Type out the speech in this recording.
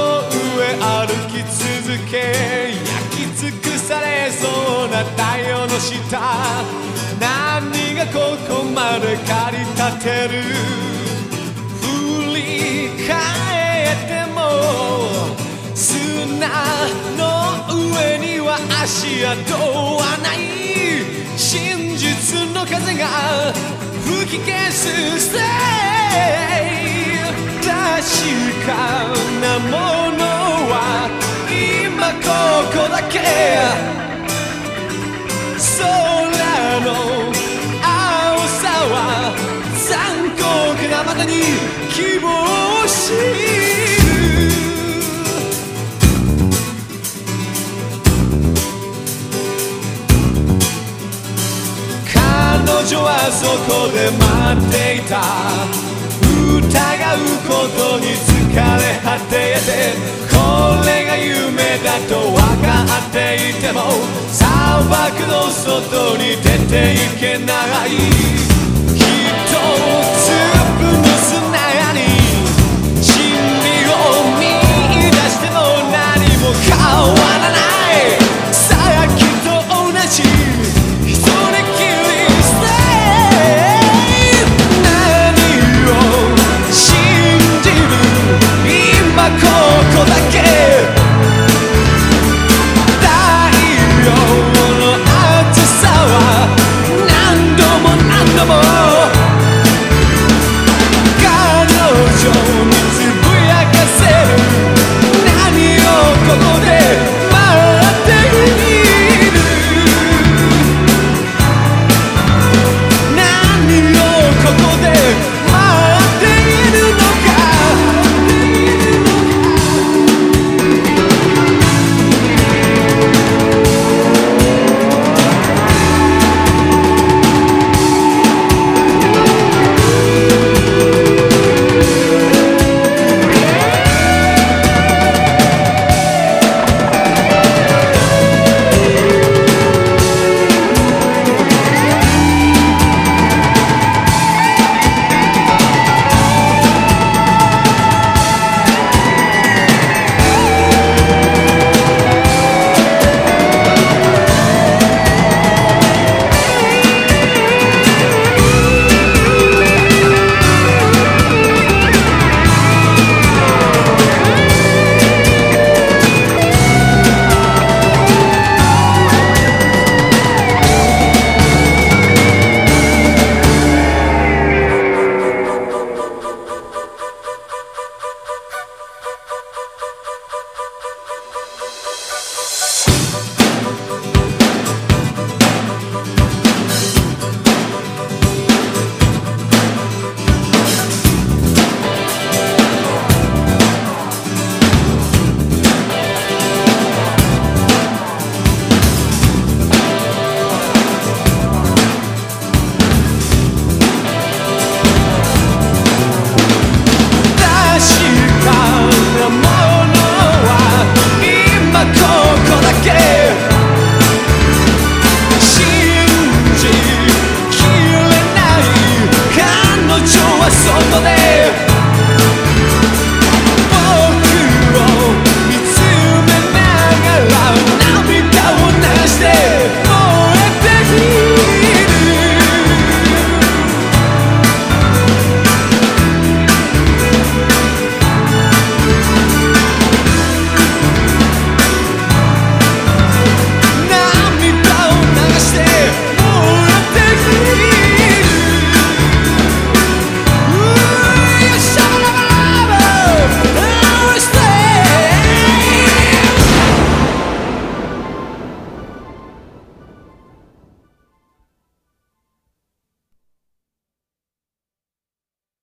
の上歩き続け焼き尽くされそうな太陽の下何がここまで駆り立てる？振り返っても砂の上には足跡はない。真実の風が吹き消す Stay 確か。ものは今ここだけ。空の青さは残酷なまたに希望を知る。彼女はそこで待っていた。疑うことに疲れ果ててこれが夢だと分かっていても砂漠の外に出ていけない。